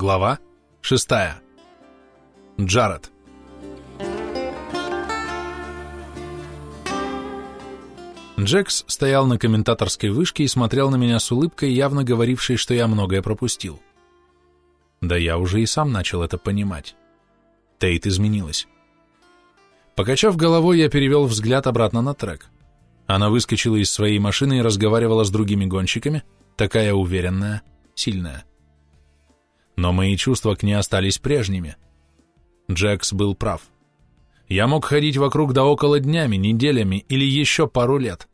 Глава 6. Джаред. Джекс стоял на комментаторской вышке и смотрел на меня с улыбкой, явно говорившей, что я многое пропустил. Да я уже и сам начал это понимать. Тейт изменилась. Покачав головой, я перевел взгляд обратно на трек. Она выскочила из своей машины и разговаривала с другими гонщиками, такая уверенная, сильная но мои чувства к ней остались прежними. Джекс был прав. Я мог ходить вокруг да около днями, неделями или еще пару лет,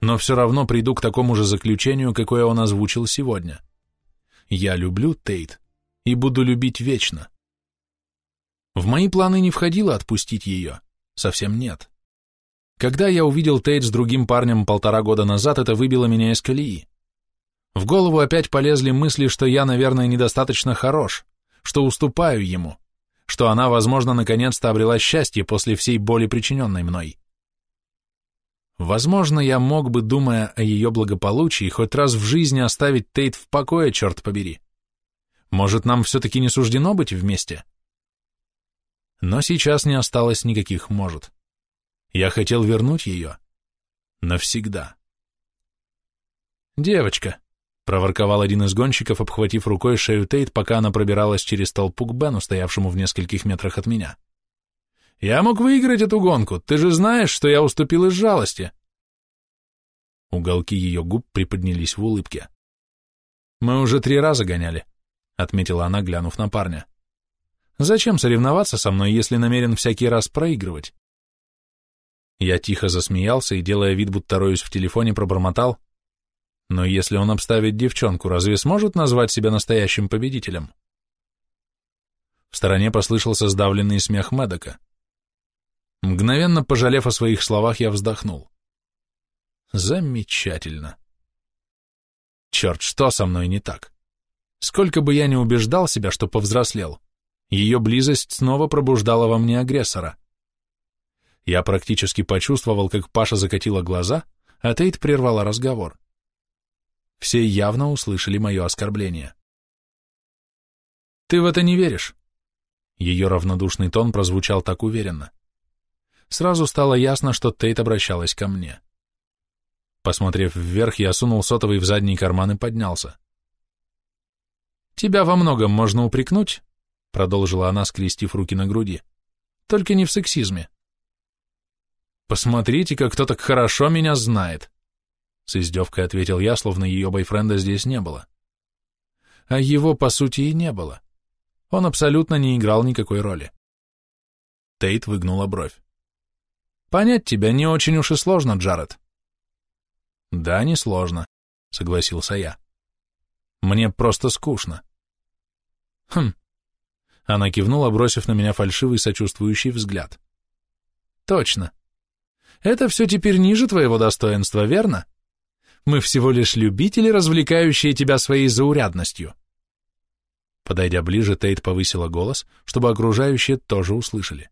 но все равно приду к такому же заключению, какое он озвучил сегодня. Я люблю Тейт и буду любить вечно. В мои планы не входило отпустить ее, совсем нет. Когда я увидел Тейт с другим парнем полтора года назад, это выбило меня из колеи. В голову опять полезли мысли, что я, наверное, недостаточно хорош, что уступаю ему, что она, возможно, наконец-то обрела счастье после всей боли, причиненной мной. Возможно, я мог бы, думая о ее благополучии, хоть раз в жизни оставить Тейт в покое, черт побери. Может, нам все-таки не суждено быть вместе? Но сейчас не осталось никаких «может». Я хотел вернуть ее. Навсегда. «Девочка», проворковал один из гонщиков, обхватив рукой шею Тейт, пока она пробиралась через толпу к Бену, стоявшему в нескольких метрах от меня. «Я мог выиграть эту гонку, ты же знаешь, что я уступил из жалости!» Уголки ее губ приподнялись в улыбке. «Мы уже три раза гоняли», — отметила она, глянув на парня. «Зачем соревноваться со мной, если намерен всякий раз проигрывать?» Я тихо засмеялся и, делая вид, будто роюсь в телефоне, пробормотал. Но если он обставит девчонку, разве сможет назвать себя настоящим победителем? В стороне послышался сдавленный смех Медока. Мгновенно пожалев о своих словах, я вздохнул. Замечательно. Черт, что со мной не так? Сколько бы я ни убеждал себя, что повзрослел, ее близость снова пробуждала во мне агрессора. Я практически почувствовал, как Паша закатила глаза, а Тейт прервала разговор. Все явно услышали мое оскорбление. «Ты в это не веришь?» Ее равнодушный тон прозвучал так уверенно. Сразу стало ясно, что Тейт обращалась ко мне. Посмотрев вверх, я сунул сотовый в задний карман и поднялся. «Тебя во многом можно упрекнуть», — продолжила она, скрестив руки на груди, — «только не в сексизме». «Посмотрите, как кто так хорошо меня знает», с издевкой ответил я, словно ее бойфренда здесь не было. А его, по сути, и не было. Он абсолютно не играл никакой роли. Тейт выгнула бровь. «Понять тебя не очень уж и сложно, Джаред». «Да, не сложно», — согласился я. «Мне просто скучно». «Хм». Она кивнула, бросив на меня фальшивый сочувствующий взгляд. «Точно. Это все теперь ниже твоего достоинства, верно?» Мы всего лишь любители, развлекающие тебя своей заурядностью. Подойдя ближе, Тейт повысила голос, чтобы окружающие тоже услышали.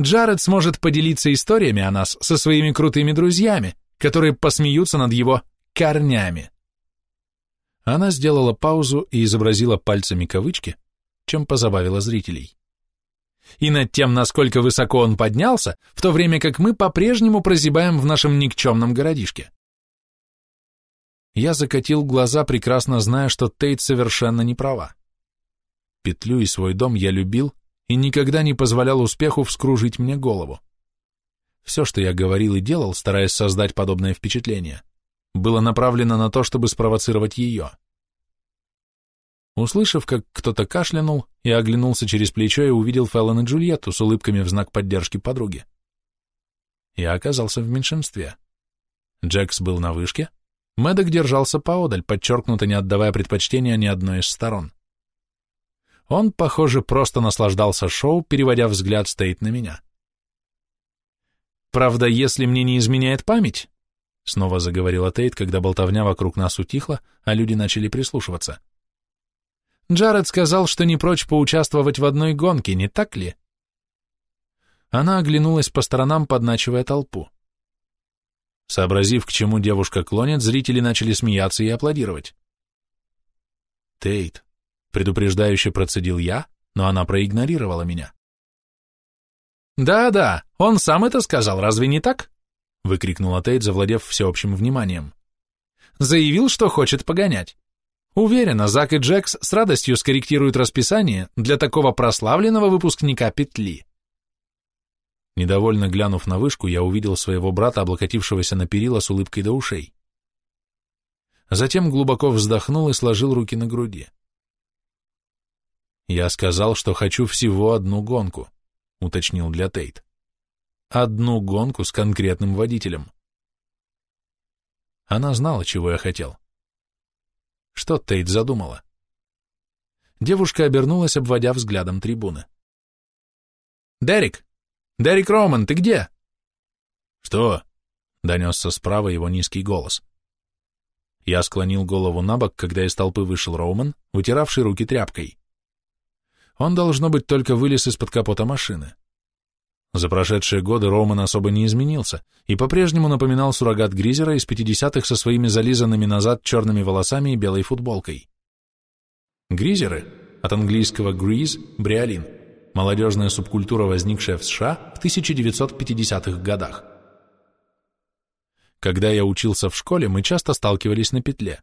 Джаред сможет поделиться историями о нас со своими крутыми друзьями, которые посмеются над его корнями. Она сделала паузу и изобразила пальцами кавычки, чем позабавила зрителей. И над тем, насколько высоко он поднялся, в то время как мы по-прежнему прозябаем в нашем никчемном городишке. Я закатил глаза, прекрасно зная, что Тейт совершенно не права. Петлю и свой дом я любил и никогда не позволял успеху вскружить мне голову. Все, что я говорил и делал, стараясь создать подобное впечатление, было направлено на то, чтобы спровоцировать ее. Услышав, как кто-то кашлянул, я оглянулся через плечо и увидел Феллон и Джульетту с улыбками в знак поддержки подруги. Я оказался в меньшинстве. Джекс был на вышке, Мэддок держался поодаль, подчеркнуто не отдавая предпочтения ни одной из сторон. Он, похоже, просто наслаждался шоу, переводя взгляд Стейт на меня. «Правда, если мне не изменяет память», — снова заговорила Тейт, когда болтовня вокруг нас утихла, а люди начали прислушиваться. «Джаред сказал, что не прочь поучаствовать в одной гонке, не так ли?» Она оглянулась по сторонам, подначивая толпу. Сообразив, к чему девушка клонит, зрители начали смеяться и аплодировать. «Тейт, Предупреждающе процедил я, но она проигнорировала меня. «Да-да, он сам это сказал, разве не так?» — выкрикнула Тейт, завладев всеобщим вниманием. «Заявил, что хочет погонять. Уверена, Зак и Джекс с радостью скорректируют расписание для такого прославленного выпускника петли». Недовольно глянув на вышку, я увидел своего брата, облокотившегося на перила с улыбкой до ушей. Затем глубоко вздохнул и сложил руки на груди. «Я сказал, что хочу всего одну гонку», — уточнил для Тейт. «Одну гонку с конкретным водителем». Она знала, чего я хотел. Что Тейт задумала? Девушка обернулась, обводя взглядом трибуны. «Дерек! Дерек Роман, ты где?» «Что?» — донесся справа его низкий голос. Я склонил голову на бок, когда из толпы вышел Роуман, вытиравший руки тряпкой. Он, должно быть, только вылез из-под капота машины. За прошедшие годы Роуман особо не изменился и по-прежнему напоминал суррогат Гризера из 50-х со своими зализанными назад черными волосами и белой футболкой. Гризеры, от английского «grease» – бриолин, молодежная субкультура, возникшая в США в 1950-х годах. Когда я учился в школе, мы часто сталкивались на петле.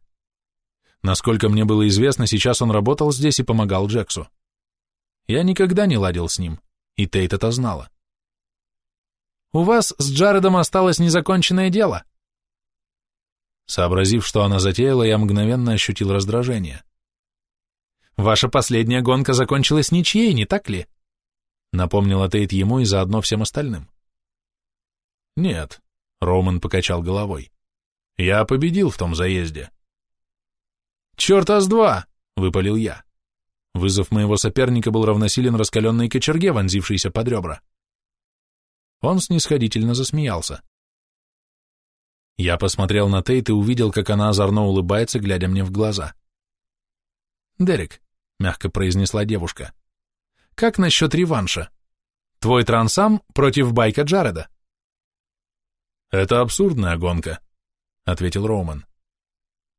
Насколько мне было известно, сейчас он работал здесь и помогал Джексу. Я никогда не ладил с ним, и Тейт это знала. «У вас с Джаредом осталось незаконченное дело». Сообразив, что она затеяла, я мгновенно ощутил раздражение. «Ваша последняя гонка закончилась ничьей, не так ли?» Напомнила Тейт ему и заодно всем остальным. «Нет», — Роман покачал головой. «Я победил в том заезде». «Черт с два!» — выпалил я. Вызов моего соперника был равносилен раскаленной кочерге, вонзившейся под ребра. Он снисходительно засмеялся. Я посмотрел на Тейт и увидел, как она озорно улыбается, глядя мне в глаза. «Дерек», — мягко произнесла девушка, — «как насчет реванша? Твой трансам против байка Джареда?» «Это абсурдная гонка», — ответил Роуман.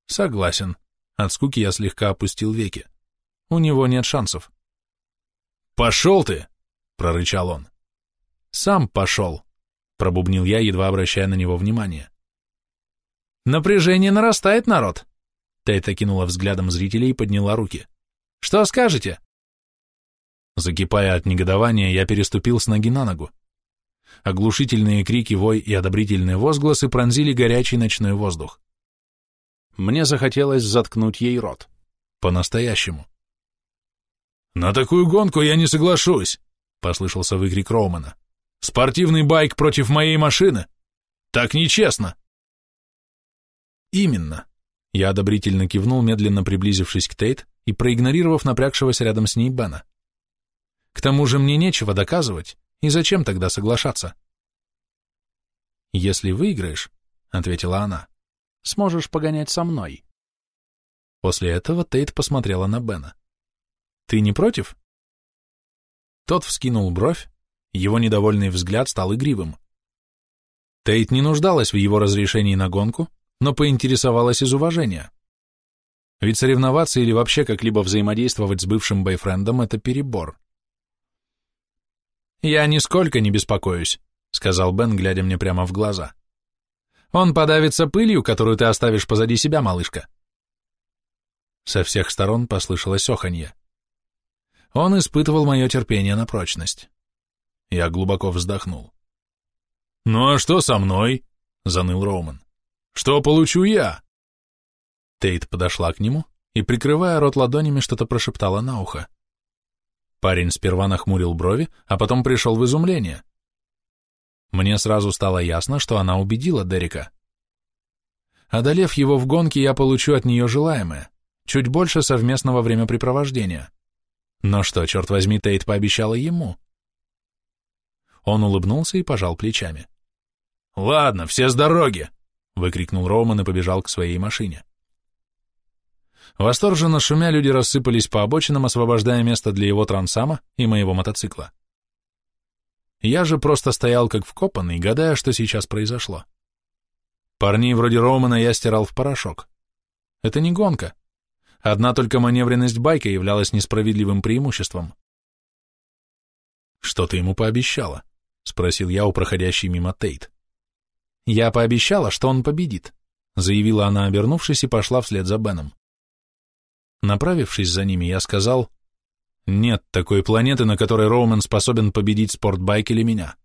«Согласен». От скуки я слегка опустил веки. У него нет шансов. «Пошел ты!» — прорычал он. «Сам пошел», — пробубнил я, едва обращая на него внимание. «Напряжение нарастает, народ!» Тейт окинула взглядом зрителей и подняла руки. «Что скажете?» Закипая от негодования, я переступил с ноги на ногу. Оглушительные крики, вой и одобрительные возгласы пронзили горячий ночной воздух. Мне захотелось заткнуть ей рот. По-настоящему. «На такую гонку я не соглашусь!» — послышался выкрик Роумана. «Спортивный байк против моей машины? Так нечестно!» «Именно!» Я одобрительно кивнул, медленно приблизившись к Тейт и проигнорировав напрягшегося рядом с ней Бена. «К тому же мне нечего доказывать, и зачем тогда соглашаться?» «Если выиграешь», — ответила она, — «сможешь погонять со мной». После этого Тейт посмотрела на Бена. Ты не против? Тот вскинул бровь, его недовольный взгляд стал игривым. Тейт не нуждалась в его разрешении на гонку, но поинтересовалась из уважения. Ведь соревноваться или вообще как-либо взаимодействовать с бывшим бойфрендом – это перебор. «Я нисколько не беспокоюсь», — сказал Бен, глядя мне прямо в глаза. «Он подавится пылью, которую ты оставишь позади себя, малышка». Со всех сторон послышалось оханье. Он испытывал мое терпение на прочность. Я глубоко вздохнул. «Ну а что со мной?» — заныл Роуман. «Что получу я?» Тейт подошла к нему и, прикрывая рот ладонями, что-то прошептала на ухо. Парень сперва нахмурил брови, а потом пришел в изумление. Мне сразу стало ясно, что она убедила Дерека. Одолев его в гонке, я получу от нее желаемое, чуть больше совместного времяпрепровождения. Но что, черт возьми, Тейт пообещала ему? Он улыбнулся и пожал плечами. «Ладно, все с дороги!» — выкрикнул Роман и побежал к своей машине. Восторженно шумя, люди рассыпались по обочинам, освобождая место для его трансама и моего мотоцикла. Я же просто стоял как вкопанный, гадая, что сейчас произошло. Парней вроде Романа я стирал в порошок. Это не гонка. Одна только маневренность байка являлась несправедливым преимуществом. «Что ты ему пообещала?» — спросил я у проходящей мимо Тейт. «Я пообещала, что он победит», — заявила она, обернувшись, и пошла вслед за Беном. Направившись за ними, я сказал, «Нет такой планеты, на которой Роумен способен победить спортбайк или меня».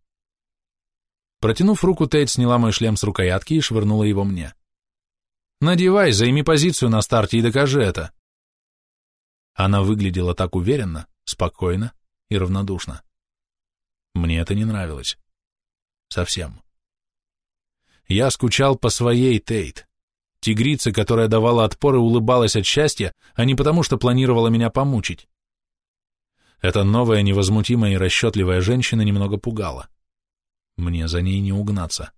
Протянув руку, Тейт сняла мой шлем с рукоятки и швырнула его мне. «Надевай, займи позицию на старте и докажи это». Она выглядела так уверенно, спокойно и равнодушно. Мне это не нравилось. Совсем. Я скучал по своей Тейт. Тигрице, которая давала отпор и улыбалась от счастья, а не потому, что планировала меня помучить. Эта новая, невозмутимая и расчетливая женщина немного пугала. Мне за ней не угнаться.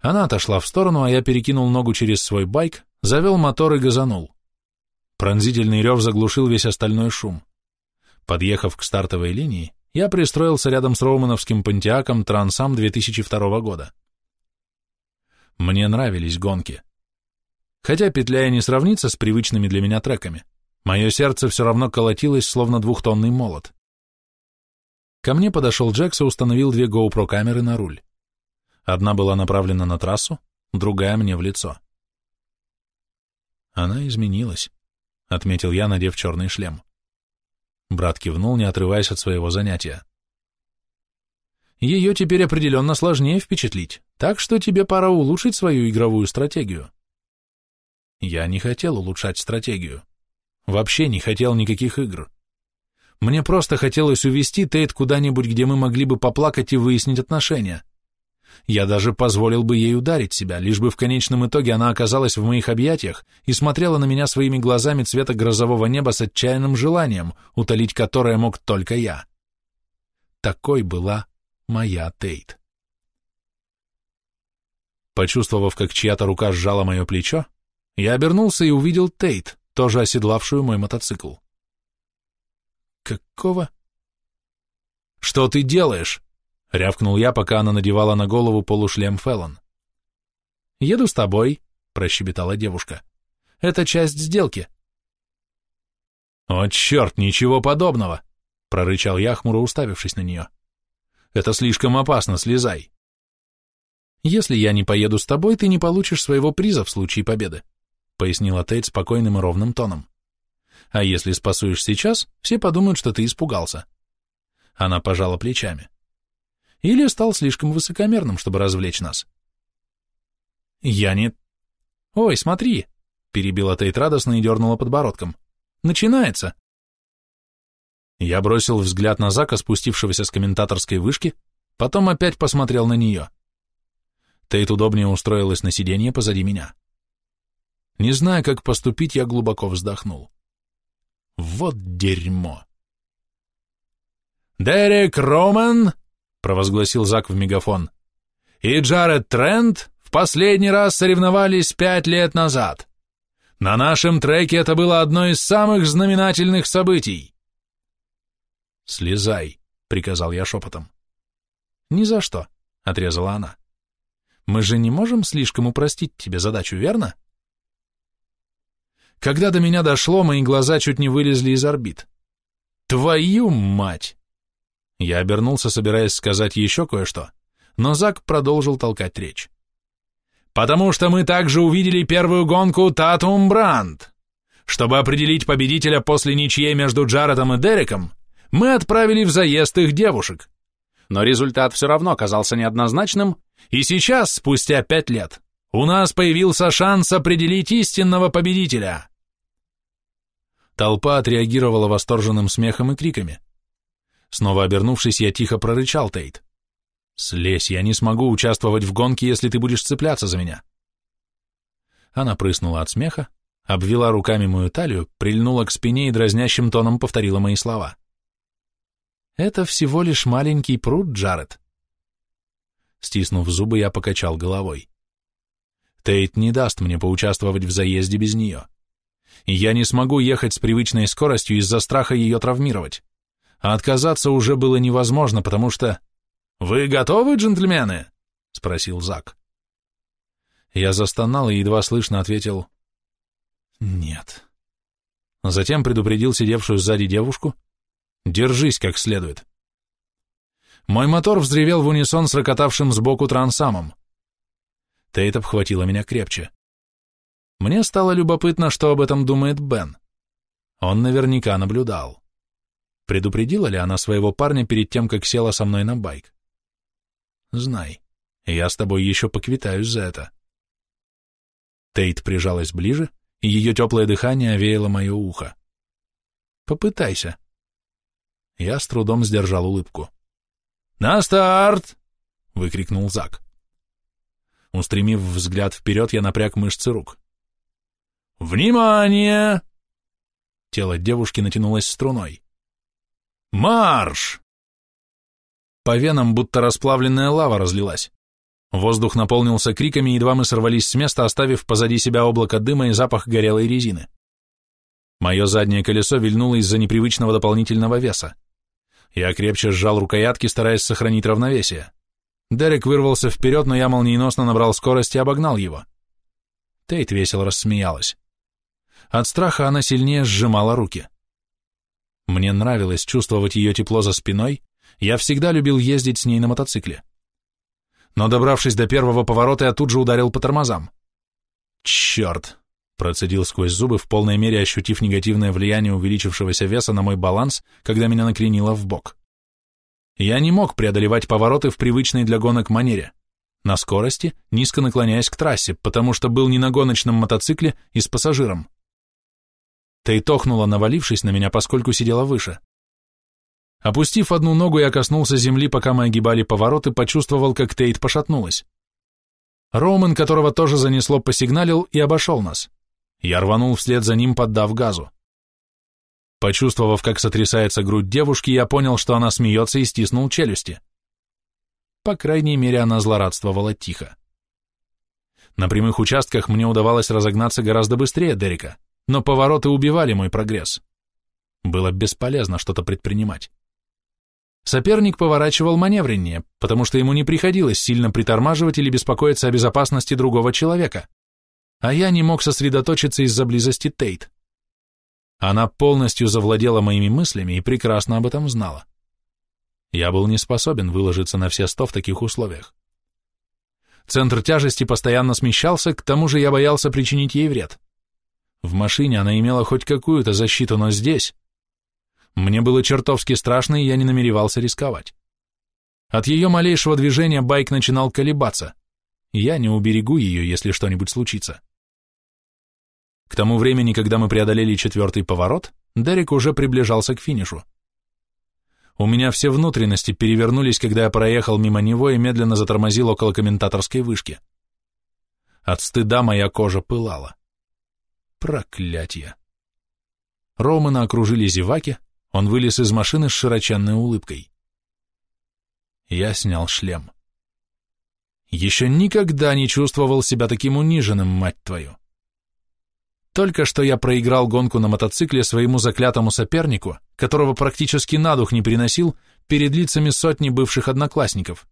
Она отошла в сторону, а я перекинул ногу через свой байк, завел мотор и газанул. Пронзительный рев заглушил весь остальной шум. Подъехав к стартовой линии, я пристроился рядом с Роумановским Пантиаком Трансам 2002 года. Мне нравились гонки. Хотя петляя не сравнится с привычными для меня треками, мое сердце все равно колотилось, словно двухтонный молот. Ко мне подошел Джекс и установил две GoPro камеры на руль. Одна была направлена на трассу, другая мне в лицо. Она изменилась, — отметил я, надев черный шлем. Брат кивнул, не отрываясь от своего занятия. Ее теперь определенно сложнее впечатлить, так что тебе пора улучшить свою игровую стратегию. Я не хотел улучшать стратегию. Вообще не хотел никаких игр. Мне просто хотелось увести Тейт куда-нибудь, где мы могли бы поплакать и выяснить отношения. Я даже позволил бы ей ударить себя, лишь бы в конечном итоге она оказалась в моих объятиях и смотрела на меня своими глазами цвета грозового неба с отчаянным желанием, утолить которое мог только я. Такой была моя Тейт. Почувствовав, как чья-то рука сжала мое плечо, я обернулся и увидел Тейт, тоже оседлавшую мой мотоцикл. Какого? Что ты делаешь? — рявкнул я, пока она надевала на голову полушлем Феллон. «Еду с тобой», — прощебетала девушка. «Это часть сделки». «О, черт, ничего подобного!» — прорычал я, хмуро уставившись на нее. «Это слишком опасно, слезай». «Если я не поеду с тобой, ты не получишь своего приза в случае победы», — пояснила Тейт спокойным и ровным тоном. «А если спасуешь сейчас, все подумают, что ты испугался». Она пожала плечами или стал слишком высокомерным, чтобы развлечь нас. Я не... Ой, смотри, перебила Тейт радостно и дернула подбородком. Начинается. Я бросил взгляд на Зака, спустившегося с комментаторской вышки, потом опять посмотрел на нее. Тейт удобнее устроилась на сиденье позади меня. Не зная, как поступить, я глубоко вздохнул. Вот дерьмо. «Дерек Роман!» — провозгласил Зак в мегафон. «И Джаред Трент в последний раз соревновались пять лет назад. На нашем треке это было одно из самых знаменательных событий». «Слезай», — приказал я шепотом. «Ни за что», — отрезала она. «Мы же не можем слишком упростить тебе задачу, верно?» Когда до меня дошло, мои глаза чуть не вылезли из орбит. «Твою мать!» Я обернулся, собираясь сказать еще кое-что, но Зак продолжил толкать речь. «Потому что мы также увидели первую гонку Татум Бранд. Чтобы определить победителя после ничьей между Джаредом и Дереком, мы отправили в заезд их девушек. Но результат все равно казался неоднозначным, и сейчас, спустя пять лет, у нас появился шанс определить истинного победителя». Толпа отреагировала восторженным смехом и криками. Снова обернувшись, я тихо прорычал Тейт. «Слезь, я не смогу участвовать в гонке, если ты будешь цепляться за меня». Она прыснула от смеха, обвела руками мою талию, прильнула к спине и дразнящим тоном повторила мои слова. «Это всего лишь маленький пруд, Джаред». Стиснув зубы, я покачал головой. Тейт не даст мне поучаствовать в заезде без нее. И я не смогу ехать с привычной скоростью из-за страха ее травмировать а отказаться уже было невозможно, потому что... «Вы готовы, джентльмены?» — спросил Зак. Я застонал и едва слышно ответил Нет. Затем предупредил сидевшую сзади девушку. Держись как следует. Мой мотор взревел в унисон с рокотавшим сбоку трансамом. Тейт обхватила меня крепче. Мне стало любопытно, что об этом думает Бен. Он наверняка наблюдал. Предупредила ли она своего парня перед тем, как села со мной на байк? Знай, я с тобой еще поквитаюсь за это. Тейт прижалась ближе, и ее теплое дыхание овеяло мое ухо. Попытайся. Я с трудом сдержал улыбку. «На старт!» — выкрикнул Зак. Устремив взгляд вперед, я напряг мышцы рук. «Внимание!» Тело девушки натянулось струной. «Марш!» По венам будто расплавленная лава разлилась. Воздух наполнился криками, едва мы сорвались с места, оставив позади себя облако дыма и запах горелой резины. Мое заднее колесо вильнуло из-за непривычного дополнительного веса. Я крепче сжал рукоятки, стараясь сохранить равновесие. Дерек вырвался вперед, но я молниеносно набрал скорость и обогнал его. Тейт весело рассмеялась. От страха она сильнее сжимала руки. Мне нравилось чувствовать ее тепло за спиной, я всегда любил ездить с ней на мотоцикле. Но добравшись до первого поворота, я тут же ударил по тормозам. «Черт!» — процедил сквозь зубы, в полной мере ощутив негативное влияние увеличившегося веса на мой баланс, когда меня накренило в бок. Я не мог преодолевать повороты в привычной для гонок манере, на скорости, низко наклоняясь к трассе, потому что был не на гоночном мотоцикле и с пассажиром. Тей тохнула, навалившись на меня, поскольку сидела выше. Опустив одну ногу, я коснулся земли, пока мы огибали поворот, и почувствовал, как Тейт пошатнулась. Роуман, которого тоже занесло, посигналил и обошел нас. Я рванул вслед за ним, поддав газу. Почувствовав, как сотрясается грудь девушки, я понял, что она смеется и стиснул челюсти. По крайней мере, она злорадствовала тихо. На прямых участках мне удавалось разогнаться гораздо быстрее Дерека, но повороты убивали мой прогресс. Было бесполезно что-то предпринимать. Соперник поворачивал маневреннее, потому что ему не приходилось сильно притормаживать или беспокоиться о безопасности другого человека, а я не мог сосредоточиться из-за близости Тейт. Она полностью завладела моими мыслями и прекрасно об этом знала. Я был не способен выложиться на все сто в таких условиях. Центр тяжести постоянно смещался, к тому же я боялся причинить ей вред. В машине она имела хоть какую-то защиту, но здесь... Мне было чертовски страшно, и я не намеревался рисковать. От ее малейшего движения байк начинал колебаться. Я не уберегу ее, если что-нибудь случится. К тому времени, когда мы преодолели четвертый поворот, Дерек уже приближался к финишу. У меня все внутренности перевернулись, когда я проехал мимо него и медленно затормозил около комментаторской вышки. От стыда моя кожа пылала. Проклятье. Романа окружили зеваки, он вылез из машины с широченной улыбкой. Я снял шлем. Еще никогда не чувствовал себя таким униженным, мать твою. Только что я проиграл гонку на мотоцикле своему заклятому сопернику, которого практически на дух не приносил перед лицами сотни бывших одноклассников.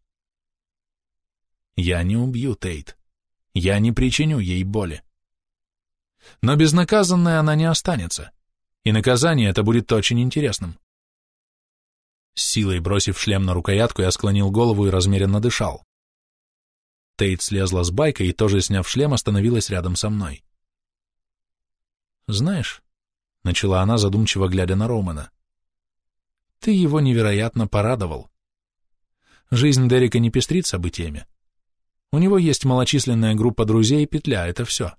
Я не убью Тейт. Я не причиню ей боли. Но безнаказанная она не останется и наказание это будет очень интересным. С силой бросив шлем на рукоятку, я склонил голову и размеренно дышал. Тейт слезла с байка и, тоже сняв шлем, остановилась рядом со мной. «Знаешь», — начала она, задумчиво глядя на Романа, — «ты его невероятно порадовал. Жизнь Дерека не пестрит событиями. У него есть малочисленная группа друзей и петля, это все.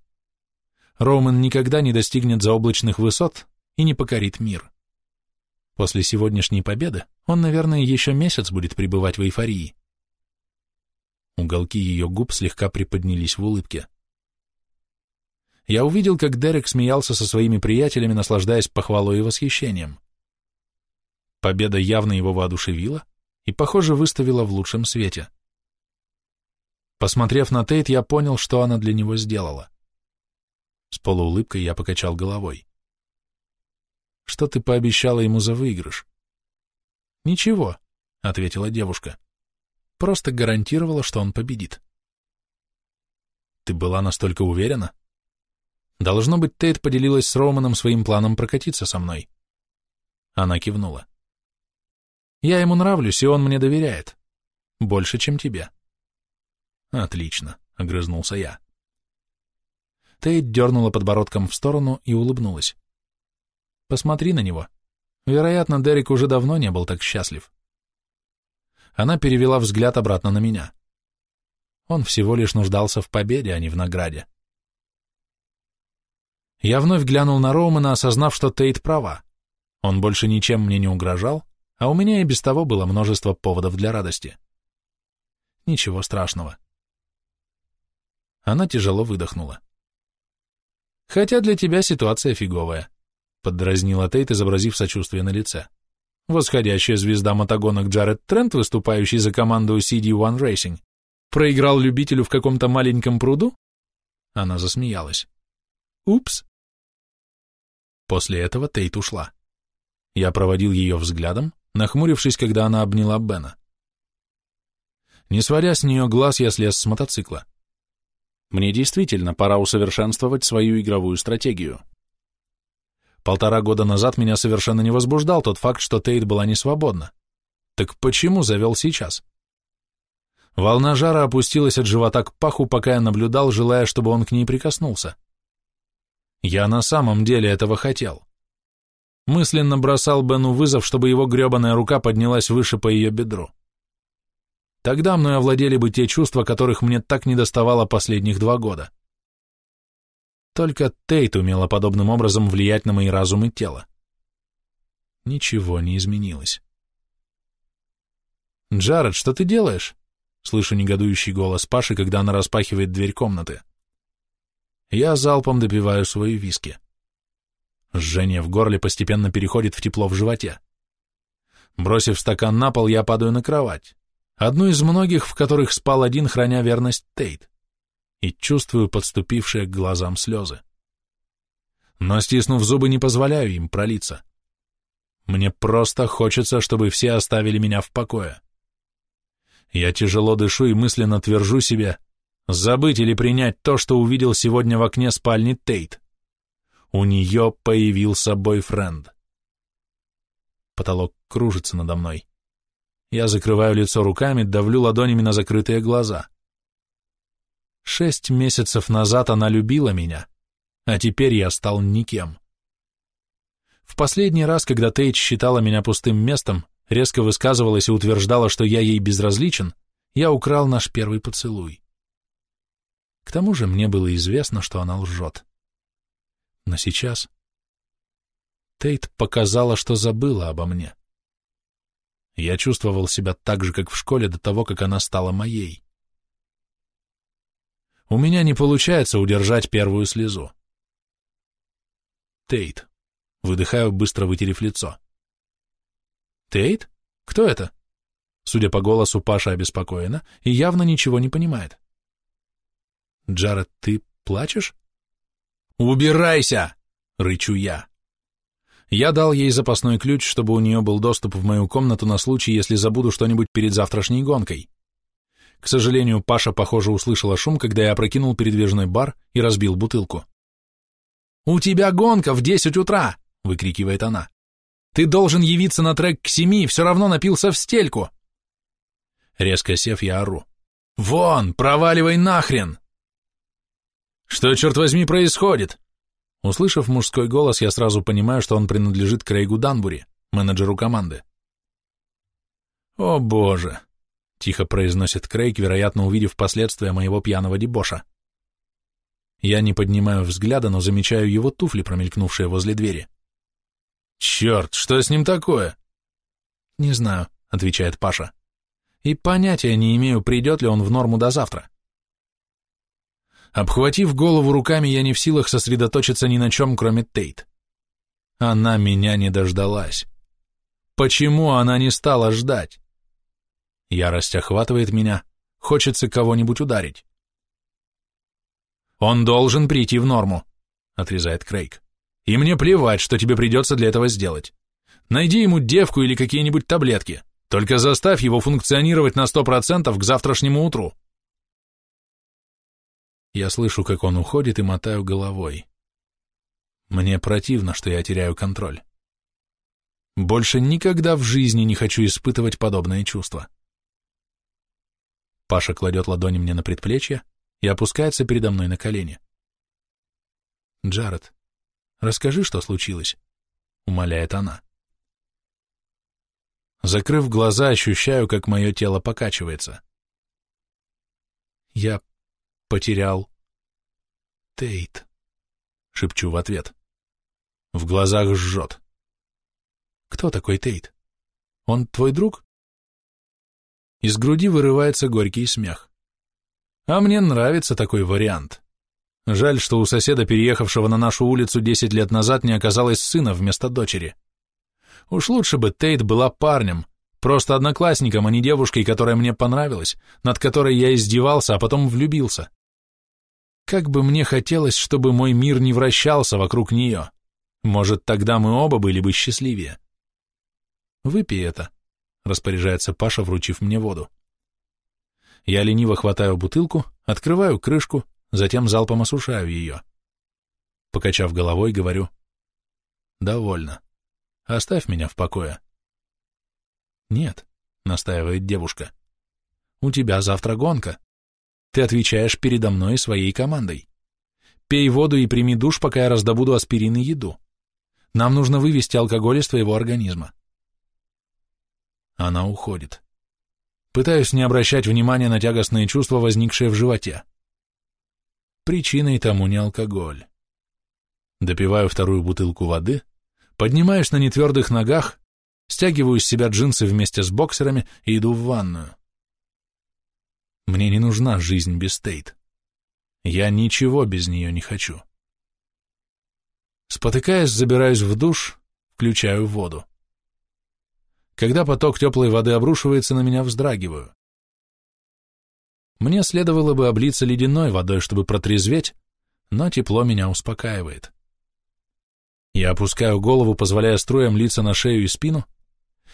Роман никогда не достигнет заоблачных высот, и не покорит мир. После сегодняшней победы он, наверное, еще месяц будет пребывать в эйфории. Уголки ее губ слегка приподнялись в улыбке. Я увидел, как Дерек смеялся со своими приятелями, наслаждаясь похвалой и восхищением. Победа явно его воодушевила и, похоже, выставила в лучшем свете. Посмотрев на Тейт, я понял, что она для него сделала. С полуулыбкой я покачал головой. Что ты пообещала ему за выигрыш? Ничего, ответила девушка. Просто гарантировала, что он победит. Ты была настолько уверена? Должно быть, Тейт поделилась с Роуманом своим планом прокатиться со мной. Она кивнула. Я ему нравлюсь, и он мне доверяет. Больше, чем тебе. Отлично, огрызнулся я. Тейт дернула подбородком в сторону и улыбнулась. Посмотри на него. Вероятно, Дерек уже давно не был так счастлив. Она перевела взгляд обратно на меня. Он всего лишь нуждался в победе, а не в награде. Я вновь глянул на Роумана, осознав, что Тейт права. Он больше ничем мне не угрожал, а у меня и без того было множество поводов для радости. Ничего страшного. Она тяжело выдохнула. «Хотя для тебя ситуация фиговая», — поддразнила Тейт, изобразив сочувствие на лице. «Восходящая звезда мотогонок Джаред Трент, выступающий за команду CD1 Racing, проиграл любителю в каком-то маленьком пруду?» Она засмеялась. «Упс!» После этого Тейт ушла. Я проводил ее взглядом, нахмурившись, когда она обняла Бена. Не сводя с нее глаз, я слез с мотоцикла. Мне действительно пора усовершенствовать свою игровую стратегию. Полтора года назад меня совершенно не возбуждал тот факт, что Тейт была не свободна. Так почему завел сейчас? Волна жара опустилась от живота к паху, пока я наблюдал, желая, чтобы он к ней прикоснулся. Я на самом деле этого хотел. Мысленно бросал Бену вызов, чтобы его гребаная рука поднялась выше по ее бедру. Тогда мной овладели бы те чувства, которых мне так недоставало последних два года. Только Тейт умела подобным образом влиять на мои разум и тело. Ничего не изменилось. «Джаред, что ты делаешь?» Слышу негодующий голос Паши, когда она распахивает дверь комнаты. Я залпом допиваю свою виски. Жжение в горле постепенно переходит в тепло в животе. Бросив стакан на пол, я падаю на кровать. Одну из многих, в которых спал один, храня верность Тейт. И чувствую подступившие к глазам слезы. Но, стиснув зубы, не позволяю им пролиться. Мне просто хочется, чтобы все оставили меня в покое. Я тяжело дышу и мысленно твержу себе, забыть или принять то, что увидел сегодня в окне спальни Тейт. У нее появился бойфренд. Потолок кружится надо мной. Я закрываю лицо руками, давлю ладонями на закрытые глаза. Шесть месяцев назад она любила меня, а теперь я стал никем. В последний раз, когда Тейт считала меня пустым местом, резко высказывалась и утверждала, что я ей безразличен, я украл наш первый поцелуй. К тому же мне было известно, что она лжет. Но сейчас Тейт показала, что забыла обо мне. Я чувствовал себя так же, как в школе до того, как она стала моей. У меня не получается удержать первую слезу. Тейт. Выдыхаю, быстро вытерев лицо. Тейт? Кто это? Судя по голосу, Паша обеспокоена и явно ничего не понимает. Джаред, ты плачешь? «Убирайся!» — рычу я. Я дал ей запасной ключ, чтобы у нее был доступ в мою комнату на случай, если забуду что-нибудь перед завтрашней гонкой. К сожалению, Паша, похоже, услышала шум, когда я опрокинул передвижной бар и разбил бутылку. «У тебя гонка в десять утра!» — выкрикивает она. «Ты должен явиться на трек к семи, все равно напился в стельку!» Резко сев, я ору. «Вон, проваливай нахрен!» «Что, черт возьми, происходит?» Услышав мужской голос, я сразу понимаю, что он принадлежит Крейгу Данбури, менеджеру команды. «О боже!» — тихо произносит Крейг, вероятно, увидев последствия моего пьяного дебоша. Я не поднимаю взгляда, но замечаю его туфли, промелькнувшие возле двери. «Черт, что с ним такое?» «Не знаю», — отвечает Паша. «И понятия не имею, придет ли он в норму до завтра». Обхватив голову руками, я не в силах сосредоточиться ни на чем, кроме Тейт. Она меня не дождалась. Почему она не стала ждать? Ярость охватывает меня, хочется кого-нибудь ударить. «Он должен прийти в норму», — отрезает Крейг. «И мне плевать, что тебе придется для этого сделать. Найди ему девку или какие-нибудь таблетки, только заставь его функционировать на сто процентов к завтрашнему утру». Я слышу, как он уходит, и мотаю головой. Мне противно, что я теряю контроль. Больше никогда в жизни не хочу испытывать подобные чувства. Паша кладет ладони мне на предплечье и опускается передо мной на колени. «Джаред, расскажи, что случилось», — умоляет она. Закрыв глаза, ощущаю, как мое тело покачивается. «Я потерял Тейт», — шепчу в ответ. В глазах жжет. «Кто такой Тейт? Он твой друг?» Из груди вырывается горький смех. А мне нравится такой вариант. Жаль, что у соседа, переехавшего на нашу улицу 10 лет назад, не оказалось сына вместо дочери. Уж лучше бы Тейт была парнем, просто одноклассником, а не девушкой, которая мне понравилась, над которой я издевался, а потом влюбился. Как бы мне хотелось, чтобы мой мир не вращался вокруг нее. Может, тогда мы оба были бы счастливее. Выпей это, распоряжается Паша, вручив мне воду. Я лениво хватаю бутылку, открываю крышку, затем залпом осушаю ее. Покачав головой, говорю, «Довольно. Оставь меня в покое». «Нет», — настаивает девушка, — «у тебя завтра гонка. Ты отвечаешь передо мной и своей командой. Пей воду и прими душ, пока я раздобуду аспирин и еду. Нам нужно вывести алкоголь из твоего организма». Она уходит. Пытаюсь не обращать внимания на тягостные чувства, возникшие в животе. Причиной тому не алкоголь. Допиваю вторую бутылку воды, поднимаюсь на нетвердых ногах, стягиваю с себя джинсы вместе с боксерами и иду в ванную. Мне не нужна жизнь без Тейт. Я ничего без нее не хочу. Спотыкаясь, забираюсь в душ, включаю воду. Когда поток теплой воды обрушивается на меня, вздрагиваю. Мне следовало бы облиться ледяной водой, чтобы протрезветь, но тепло меня успокаивает. Я опускаю голову, позволяя струям литься на шею и спину,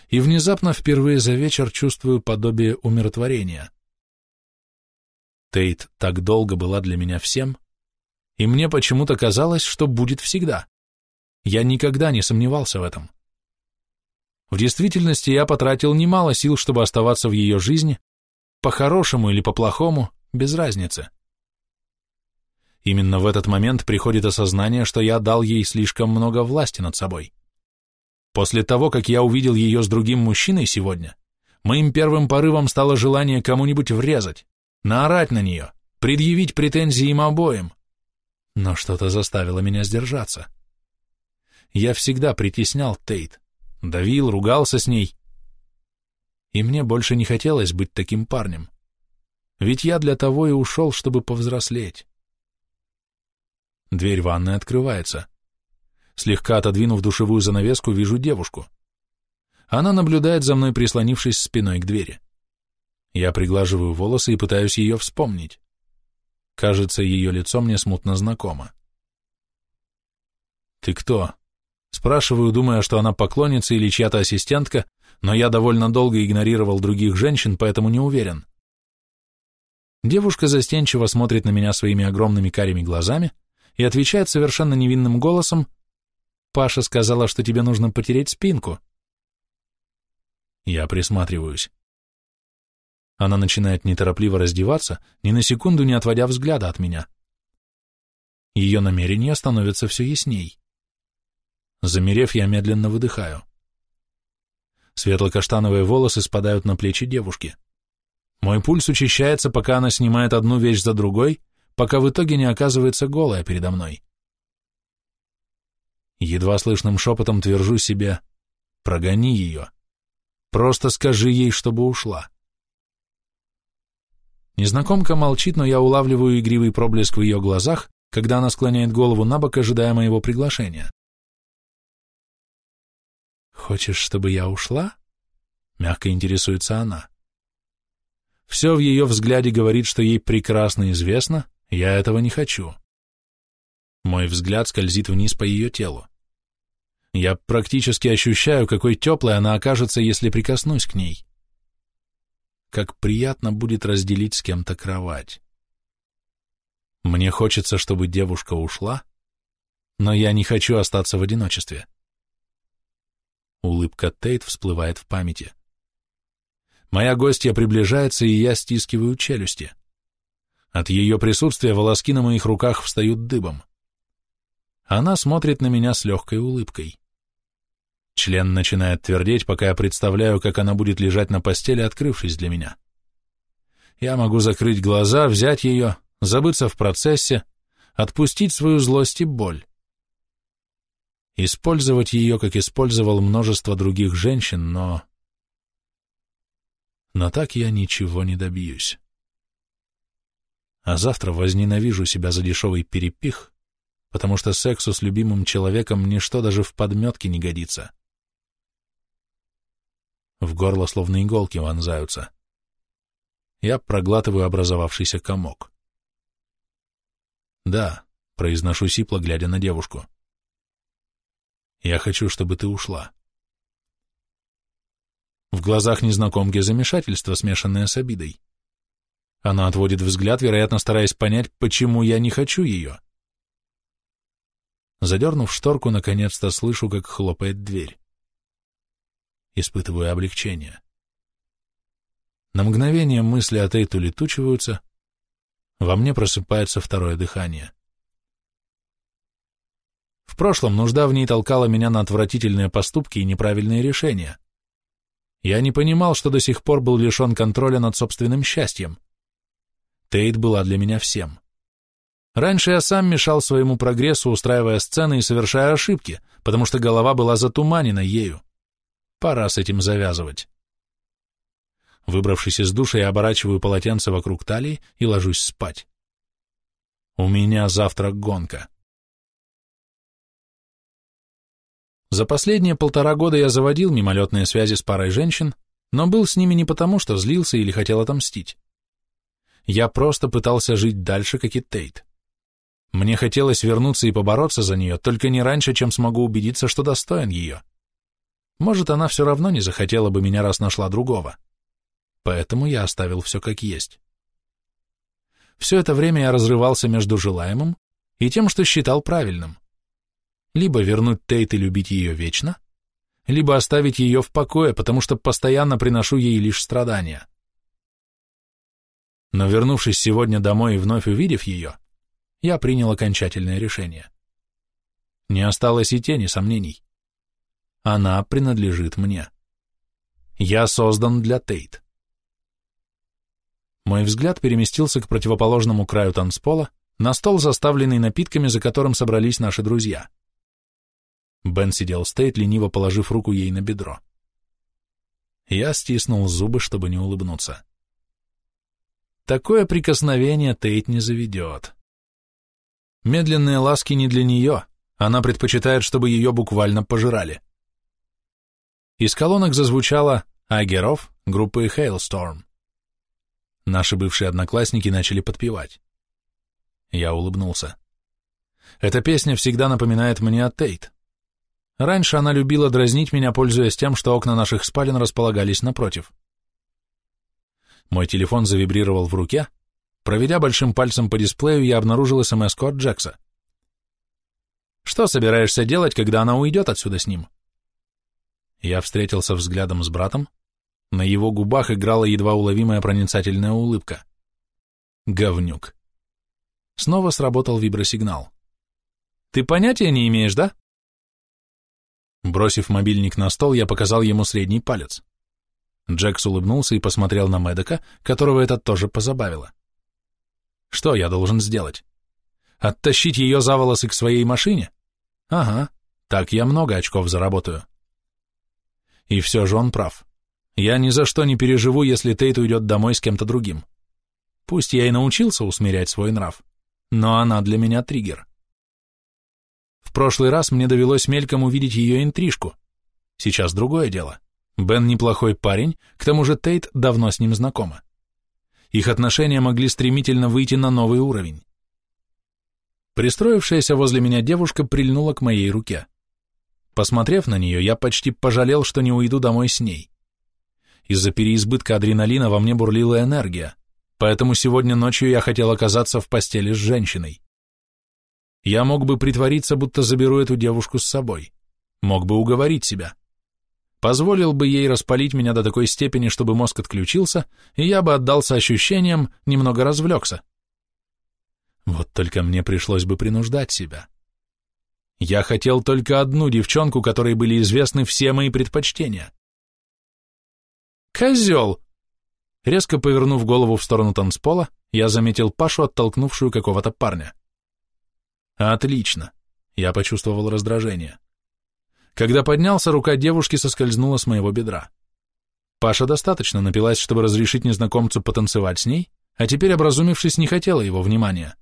и внезапно впервые за вечер чувствую подобие умиротворения. Тейт так долго была для меня всем, и мне почему-то казалось, что будет всегда. Я никогда не сомневался в этом. В действительности я потратил немало сил, чтобы оставаться в ее жизни, по-хорошему или по-плохому, без разницы. Именно в этот момент приходит осознание, что я дал ей слишком много власти над собой. После того, как я увидел ее с другим мужчиной сегодня, моим первым порывом стало желание кому-нибудь врезать, наорать на нее, предъявить претензии им обоим. Но что-то заставило меня сдержаться. Я всегда притеснял Тейт давил, ругался с ней. И мне больше не хотелось быть таким парнем. Ведь я для того и ушел, чтобы повзрослеть. Дверь ванной открывается. Слегка отодвинув душевую занавеску, вижу девушку. Она наблюдает за мной, прислонившись спиной к двери. Я приглаживаю волосы и пытаюсь ее вспомнить. Кажется, ее лицо мне смутно знакомо. «Ты кто?» Спрашиваю, думая, что она поклонница или чья-то ассистентка, но я довольно долго игнорировал других женщин, поэтому не уверен. Девушка застенчиво смотрит на меня своими огромными карими глазами и отвечает совершенно невинным голосом «Паша сказала, что тебе нужно потереть спинку». Я присматриваюсь. Она начинает неторопливо раздеваться, ни на секунду не отводя взгляда от меня. Ее намерения становятся все ясней. Замерев, я медленно выдыхаю. Светло-каштановые волосы спадают на плечи девушки. Мой пульс учащается, пока она снимает одну вещь за другой, пока в итоге не оказывается голая передо мной. Едва слышным шепотом твержу себе «Прогони ее». Просто скажи ей, чтобы ушла. Незнакомка молчит, но я улавливаю игривый проблеск в ее глазах, когда она склоняет голову на бок, ожидая моего приглашения. «Хочешь, чтобы я ушла?» — мягко интересуется она. Все в ее взгляде говорит, что ей прекрасно известно, я этого не хочу. Мой взгляд скользит вниз по ее телу. Я практически ощущаю, какой теплой она окажется, если прикоснусь к ней. Как приятно будет разделить с кем-то кровать. Мне хочется, чтобы девушка ушла, но я не хочу остаться в одиночестве. Улыбка Тейт всплывает в памяти. Моя гостья приближается, и я стискиваю челюсти. От ее присутствия волоски на моих руках встают дыбом. Она смотрит на меня с легкой улыбкой. Член начинает твердеть, пока я представляю, как она будет лежать на постели, открывшись для меня. Я могу закрыть глаза, взять ее, забыться в процессе, отпустить свою злость и боль. Использовать ее, как использовал множество других женщин, но... Но так я ничего не добьюсь. А завтра возненавижу себя за дешевый перепих, потому что сексу с любимым человеком ничто даже в подметке не годится. В горло словно иголки вонзаются. Я проглатываю образовавшийся комок. «Да», — произношу сипло, глядя на девушку. «Я хочу, чтобы ты ушла». В глазах незнакомки замешательство, смешанное с обидой. Она отводит взгляд, вероятно, стараясь понять, почему я не хочу ее. Задернув шторку, наконец-то слышу, как хлопает дверь. Испытываю облегчение. На мгновение мысли о Тейту летучиваются, во мне просыпается второе дыхание. В прошлом нужда в ней толкала меня на отвратительные поступки и неправильные решения. Я не понимал, что до сих пор был лишен контроля над собственным счастьем. Тейт была для меня всем. Раньше я сам мешал своему прогрессу, устраивая сцены и совершая ошибки, потому что голова была затуманена ею. Пора с этим завязывать. Выбравшись из душа, я оборачиваю полотенце вокруг талии и ложусь спать. У меня завтра гонка. За последние полтора года я заводил мимолетные связи с парой женщин, но был с ними не потому, что злился или хотел отомстить. Я просто пытался жить дальше, как и Тейт. Мне хотелось вернуться и побороться за нее, только не раньше, чем смогу убедиться, что достоин ее. Может, она все равно не захотела бы меня, раз нашла другого. Поэтому я оставил все как есть. Все это время я разрывался между желаемым и тем, что считал правильным либо вернуть Тейт и любить ее вечно, либо оставить ее в покое, потому что постоянно приношу ей лишь страдания. Но вернувшись сегодня домой и вновь увидев ее, я принял окончательное решение. Не осталось и тени сомнений. Она принадлежит мне. Я создан для Тейт. Мой взгляд переместился к противоположному краю танцпола, на стол, заставленный напитками, за которым собрались наши друзья. Бен сидел Стейт, лениво положив руку ей на бедро. Я стиснул зубы, чтобы не улыбнуться. Такое прикосновение Тейт не заведет. Медленные ласки не для нее, она предпочитает, чтобы ее буквально пожирали. Из колонок зазвучала «Агеров» группы Hailstorm. Наши бывшие одноклассники начали подпевать. Я улыбнулся. Эта песня всегда напоминает мне о Тейт. Раньше она любила дразнить меня, пользуясь тем, что окна наших спален располагались напротив. Мой телефон завибрировал в руке. Проведя большим пальцем по дисплею, я обнаружил смс от Джекса. «Что собираешься делать, когда она уйдет отсюда с ним?» Я встретился взглядом с братом. На его губах играла едва уловимая проницательная улыбка. Говнюк. Снова сработал вибросигнал. «Ты понятия не имеешь, да?» Бросив мобильник на стол, я показал ему средний палец. Джекс улыбнулся и посмотрел на Медока, которого это тоже позабавило. Что я должен сделать? Оттащить ее за волосы к своей машине? Ага, так я много очков заработаю. И все же он прав. Я ни за что не переживу, если Тейт уйдет домой с кем-то другим. Пусть я и научился усмирять свой нрав, но она для меня триггер. В прошлый раз мне довелось мельком увидеть ее интрижку. Сейчас другое дело. Бен неплохой парень, к тому же Тейт давно с ним знакома. Их отношения могли стремительно выйти на новый уровень. Пристроившаяся возле меня девушка прильнула к моей руке. Посмотрев на нее, я почти пожалел, что не уйду домой с ней. Из-за переизбытка адреналина во мне бурлила энергия, поэтому сегодня ночью я хотел оказаться в постели с женщиной. Я мог бы притвориться, будто заберу эту девушку с собой. Мог бы уговорить себя. Позволил бы ей распалить меня до такой степени, чтобы мозг отключился, и я бы отдался ощущениям, немного развлекся. Вот только мне пришлось бы принуждать себя. Я хотел только одну девчонку, которой были известны все мои предпочтения. «Козел!» Резко повернув голову в сторону танцпола, я заметил Пашу, оттолкнувшую какого-то парня. «Отлично!» Я почувствовал раздражение. Когда поднялся, рука девушки соскользнула с моего бедра. Паша достаточно напилась, чтобы разрешить незнакомцу потанцевать с ней, а теперь, образумившись, не хотела его внимания.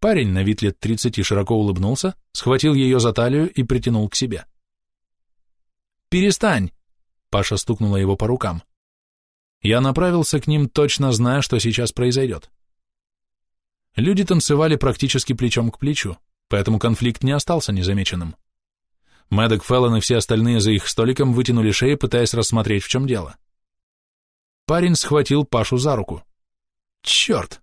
Парень на вид лет тридцати широко улыбнулся, схватил ее за талию и притянул к себе. «Перестань!» — Паша стукнула его по рукам. Я направился к ним, точно зная, что сейчас произойдет. Люди танцевали практически плечом к плечу, поэтому конфликт не остался незамеченным. Мэддок Феллон и все остальные за их столиком вытянули шеи, пытаясь рассмотреть, в чем дело. Парень схватил Пашу за руку. «Черт!»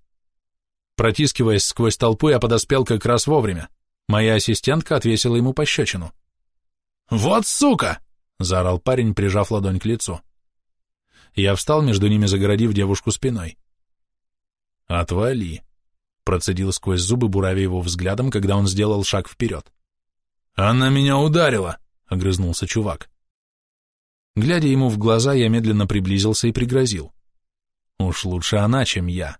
Протискиваясь сквозь толпу, я подоспел как раз вовремя. Моя ассистентка отвесила ему пощечину. «Вот сука!» — заорал парень, прижав ладонь к лицу. Я встал между ними, загородив девушку спиной. «Отвали!» — процедил сквозь зубы, буравя его взглядом, когда он сделал шаг вперед. «Она меня ударила!» — огрызнулся чувак. Глядя ему в глаза, я медленно приблизился и пригрозил. «Уж лучше она, чем я!»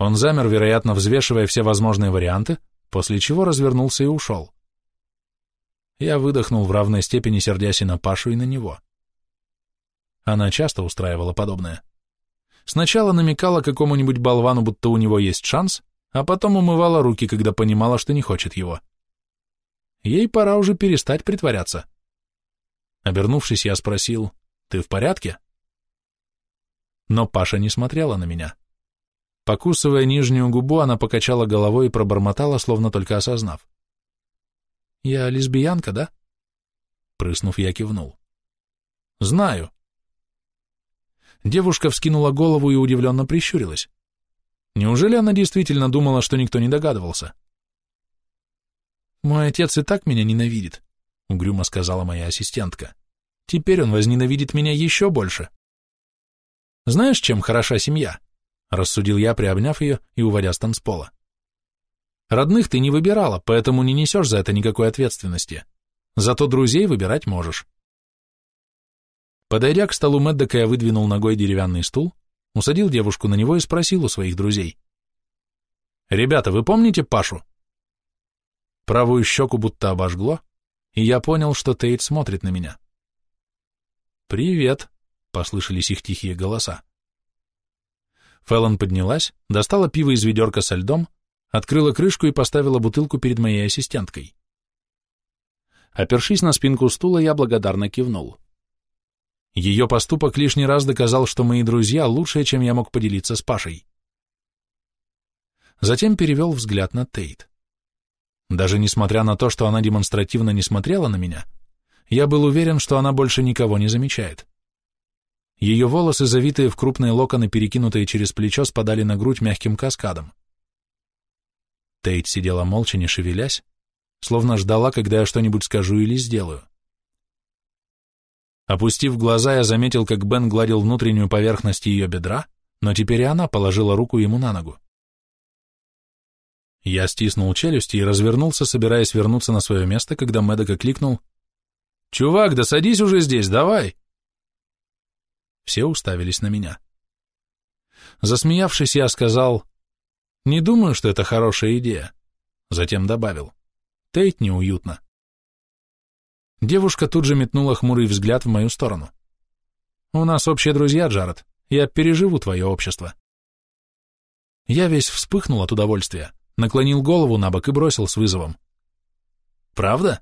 Он замер, вероятно, взвешивая все возможные варианты, после чего развернулся и ушел. Я выдохнул в равной степени, сердясь и на Пашу, и на него. Она часто устраивала подобное. Сначала намекала какому-нибудь болвану, будто у него есть шанс, а потом умывала руки, когда понимала, что не хочет его. Ей пора уже перестать притворяться. Обернувшись, я спросил, «Ты в порядке?» Но Паша не смотрела на меня. Покусывая нижнюю губу, она покачала головой и пробормотала, словно только осознав. «Я лесбиянка, да?» Прыснув, я кивнул. «Знаю». Девушка вскинула голову и удивленно прищурилась. Неужели она действительно думала, что никто не догадывался? «Мой отец и так меня ненавидит», — угрюмо сказала моя ассистентка. «Теперь он возненавидит меня еще больше». «Знаешь, чем хороша семья?» — рассудил я, приобняв ее и уводя с танцпола. «Родных ты не выбирала, поэтому не несешь за это никакой ответственности. Зато друзей выбирать можешь». Подойдя к столу Мэддека, я выдвинул ногой деревянный стул, усадил девушку на него и спросил у своих друзей. «Ребята, вы помните Пашу?» Правую щеку будто обожгло, и я понял, что Тейт смотрит на меня. «Привет», — послышались их тихие голоса. Фэллон поднялась, достала пиво из ведерка со льдом, открыла крышку и поставила бутылку перед моей ассистенткой. Опершись на спинку стула, я благодарно кивнул. Ее поступок лишний раз доказал, что мои друзья лучшие, чем я мог поделиться с Пашей. Затем перевел взгляд на Тейт. Даже несмотря на то, что она демонстративно не смотрела на меня, я был уверен, что она больше никого не замечает. Ее волосы, завитые в крупные локоны, перекинутые через плечо, спадали на грудь мягким каскадом. Тейт сидела молча, не шевелясь, словно ждала, когда я что-нибудь скажу или сделаю. Опустив глаза, я заметил, как Бен гладил внутреннюю поверхность ее бедра, но теперь и она положила руку ему на ногу. Я стиснул челюсти и развернулся, собираясь вернуться на свое место, когда Мэддок окликнул «Чувак, да садись уже здесь, давай!» Все уставились на меня. Засмеявшись, я сказал «Не думаю, что это хорошая идея», затем добавил «Тейт неуютно». Девушка тут же метнула хмурый взгляд в мою сторону. «У нас общие друзья, Джаред, я переживу твое общество». Я весь вспыхнул от удовольствия наклонил голову на бок и бросил с вызовом. «Правда?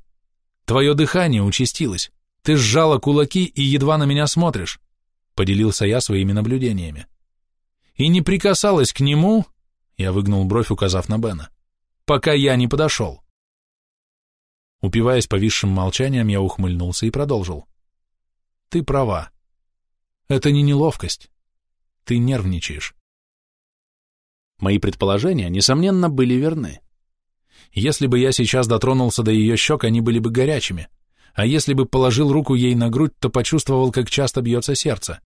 Твое дыхание участилось. Ты сжала кулаки и едва на меня смотришь», — поделился я своими наблюдениями. «И не прикасалась к нему», — я выгнул бровь, указав на Бена, — «пока я не подошел». Упиваясь повисшим молчанием, я ухмыльнулся и продолжил. «Ты права. Это не неловкость. Ты нервничаешь. Мои предположения, несомненно, были верны. Если бы я сейчас дотронулся до ее щек, они были бы горячими, а если бы положил руку ей на грудь, то почувствовал, как часто бьется сердце.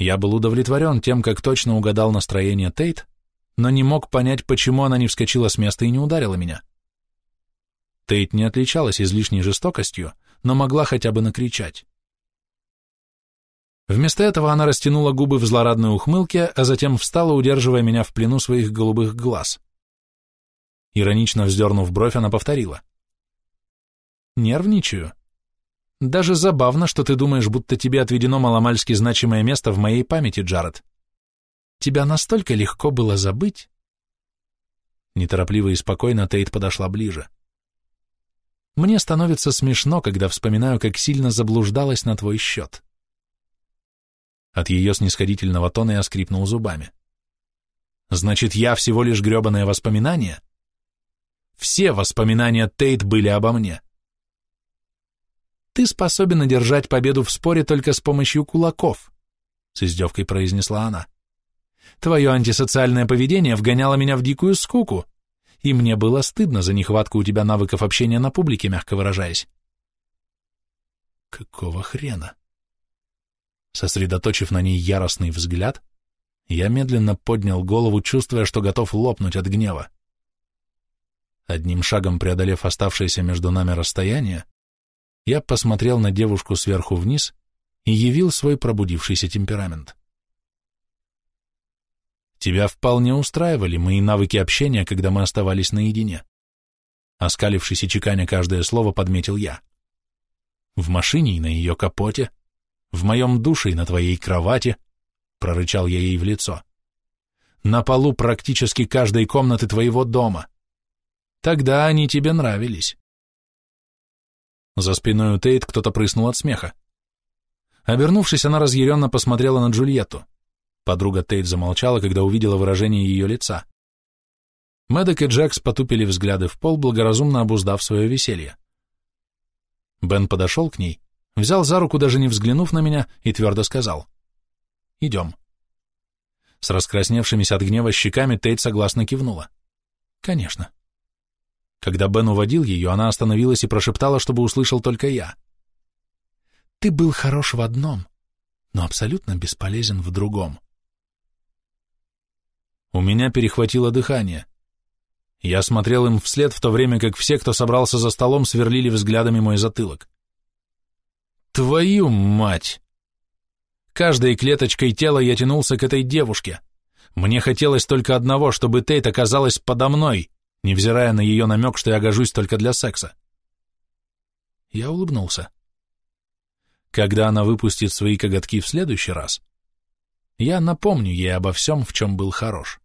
Я был удовлетворен тем, как точно угадал настроение Тейт, но не мог понять, почему она не вскочила с места и не ударила меня. Тейт не отличалась излишней жестокостью, но могла хотя бы накричать. Вместо этого она растянула губы в злорадной ухмылке, а затем встала, удерживая меня в плену своих голубых глаз. Иронично вздернув бровь, она повторила. «Нервничаю. Даже забавно, что ты думаешь, будто тебе отведено маломальски значимое место в моей памяти, Джаред. Тебя настолько легко было забыть». Неторопливо и спокойно Тейт подошла ближе. «Мне становится смешно, когда вспоминаю, как сильно заблуждалась на твой счет». От ее снисходительного тона я скрипнул зубами. «Значит, я всего лишь гребаное воспоминание?» Все воспоминания Тейт были обо мне. «Ты способен одержать победу в споре только с помощью кулаков», — с издевкой произнесла она. «Твое антисоциальное поведение вгоняло меня в дикую скуку, и мне было стыдно за нехватку у тебя навыков общения на публике, мягко выражаясь». «Какого хрена?» Сосредоточив на ней яростный взгляд, я медленно поднял голову, чувствуя, что готов лопнуть от гнева. Одним шагом преодолев оставшееся между нами расстояние, я посмотрел на девушку сверху вниз и явил свой пробудившийся темперамент. Тебя вполне устраивали мои навыки общения, когда мы оставались наедине. Оскалившись и чеканя каждое слово, подметил я. В машине и на ее капоте, в моем душе и на твоей кровати, прорычал я ей в лицо. На полу практически каждой комнаты твоего дома — Тогда они тебе нравились. За спиной у Тейт кто-то прыснул от смеха. Обернувшись, она разъяренно посмотрела на Джульетту. Подруга Тейт замолчала, когда увидела выражение ее лица. Мэддок и Джекс потупили взгляды в пол, благоразумно обуздав свое веселье. Бен подошел к ней, взял за руку, даже не взглянув на меня, и твердо сказал. «Идем». С раскрасневшимися от гнева щеками Тейт согласно кивнула. «Конечно». Когда Бен уводил ее, она остановилась и прошептала, чтобы услышал только я. «Ты был хорош в одном, но абсолютно бесполезен в другом». У меня перехватило дыхание. Я смотрел им вслед, в то время как все, кто собрался за столом, сверлили взглядами мой затылок. «Твою мать!» Каждой клеточкой тела я тянулся к этой девушке. Мне хотелось только одного, чтобы Тейт оказалась подо мной невзирая на ее намек, что я гожусь только для секса. Я улыбнулся. Когда она выпустит свои коготки в следующий раз, я напомню ей обо всем, в чем был хорош.